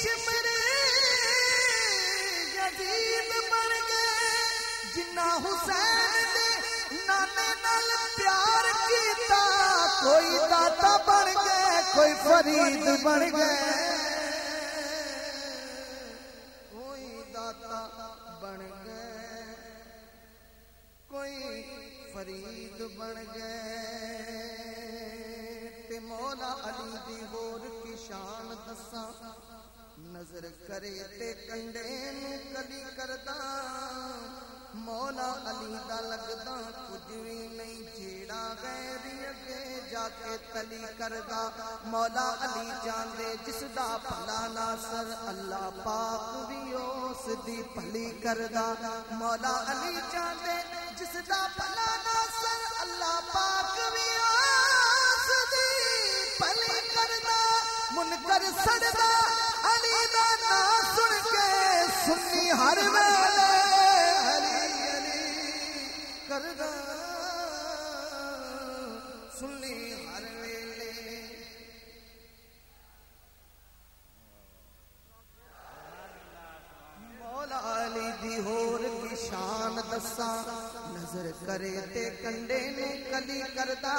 ਜਹਨਮੀ shimmer Yazid ਬਣ ਗਏ ਜਿੰਨਾ ਹੁਸੈਨ ਦੇ ਨਾਨੇ ਨਾਲ ਪਿਆਰ ਕੀਤਾ ਕੋਈ ਦਾਤਾ ਬਣ ਗਏ ਕੋਈ ਫਰੀਦ ਬਣ ਗਏ ਕੋਈ ਦਾਤਾ ਬਣ ਗਏ ਕੋਈ ਫਰੀਦ ਬਣ ਗਏ ਤੇ ਮੌਲਾ ਅਲੀ ਦੀ ਹੋਰ ਕੀ ਸ਼ਾਨ نظر کرے تے کنڈے نو کلی کردا مولا علی دا لگدا کچھ وی نہیں جیڑا غیری اگے جا کے تلی کردا مولا علی جان دے جس دا بھلا ناصر اللہ پاک وی اس دی بھلی کردا مولا علی جان دے جس دا بھلا ناصر اللہ پاک وی اس دی بھلی کردا منکر سڑ سنی ہر ویلے علی علی کردا سنی ہر نظر کرے تے کنڈے نے کلی کردا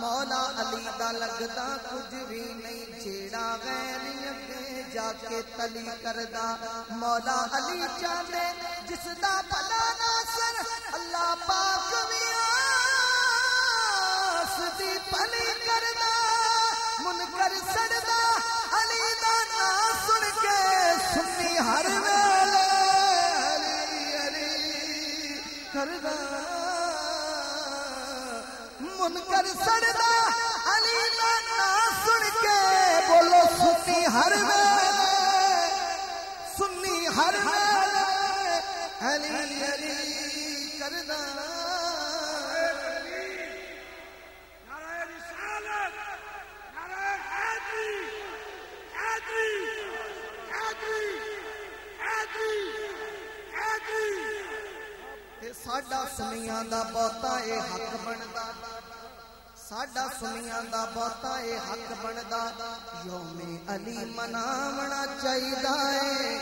مولا علی دا لگدا کچھ بھی نہیں چھیڑا غیر اپنے جا کے تلی کردا مولا علی چاہے جس دا بھلا ناصر، اللہ پاک وی آس دی پلی کردا منکر سڑدا علی دا ناصر منکر سڑنا علی نہ سن کے بولو سنی ہر سنی ہر علی علی کردہ سمیاں دا بہتا اے حق بندا ساڈا سمیاں دا بہتا اے حق بندا یوم علی مناونا چاہیدا اے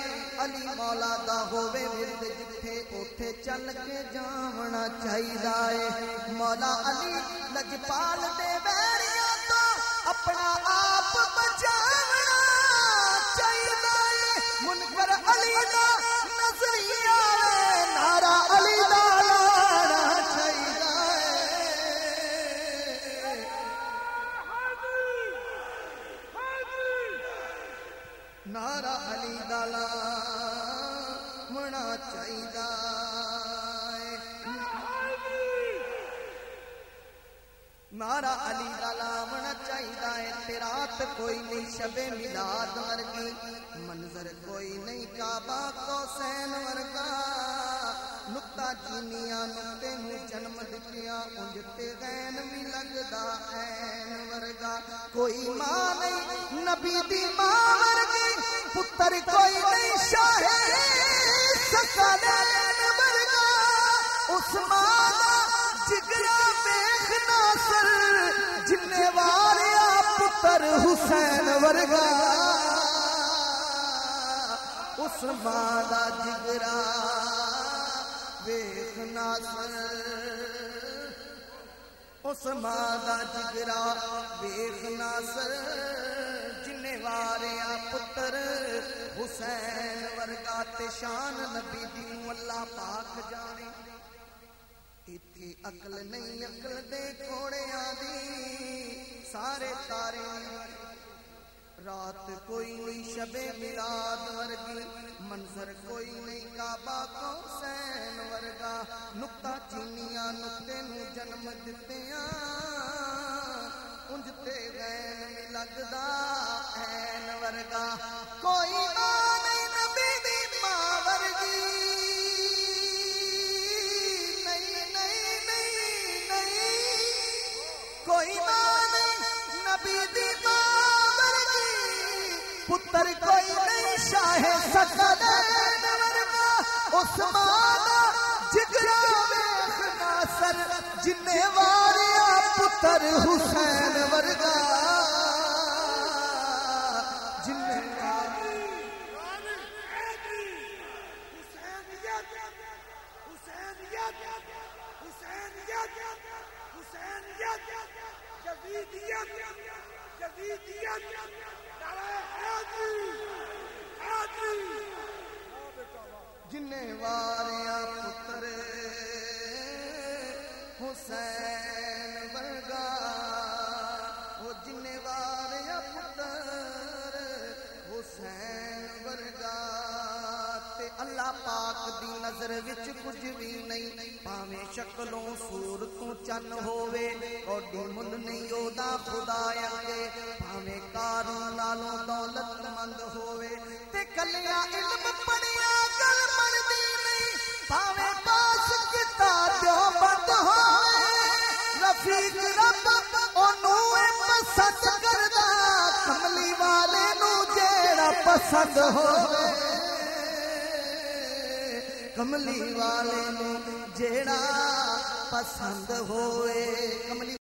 علی مولا دا ہووے ورد جتھے اوتھے چل کے جاونا چاہیدا اے مولا علی لجپال دے ویریاں تو اپنا آپ بچاونا چاہیدا اے منور علی دا علی چاہیے نارا علی دالا منا چاہیے تیرات کوئی نہیں شب ملاد ورگی منظر کوئی نہیں کعبہ کو سین ورگا نکتا جینیاں نکتے ہوں جنم دکیاں انجتے غین بھی لگدا این ورگا کوئی ماں نہیں نبی دی ماں ورگی پتر کوئی نہیں، شاہ سکالین برگا عثمان جگرہ بیخ سر جنے واریا پتر حسین ورگا۔ عثمان جگرہ بیخ سر عثمان جگرہ بیخ سر واریا پتر حسین ورگا تے شان نبی دی مولا پاک جانے ایتھی عقل نہیں عقل دے کوڑے آدھی سارے تارے رات کوئی نہیں شب میلاد ورگی منظر کوئی نہیں کعبہ کو حسین ورگا نکتہ چینیاں نکتے نو جنم دتیاں پونجتے گئے لگدا این ورگا۔ کوئی نبی دی نہیں نہیں نہیں نہیں۔ کوئی نبی دی پتر کوئی نہیں، شاہ سکد این ورگا۔ عثمان جگرہ میں ناصر جنے واریا پتر حسین ورگا جنے جنے واریا پتر حسین اللہ پاک دی نظر وچ کچھ بھی نہیں۔ پاویں شکلوں صورتوں چن ہووے، اوڈی مل نہیں اودا خدا اگے پاویں کاروں نالوں دولت مند ہووے۔ تے کلیا علم پڑھیا گل مردی نہیں۔ پاویں پاس کتاب جو بند ہوئے رفیق رب اونوں پسند کردا، کملی والے نو جیڑا پسند ہوئے کملی والے نو جیڑا پسند ہوئے کملی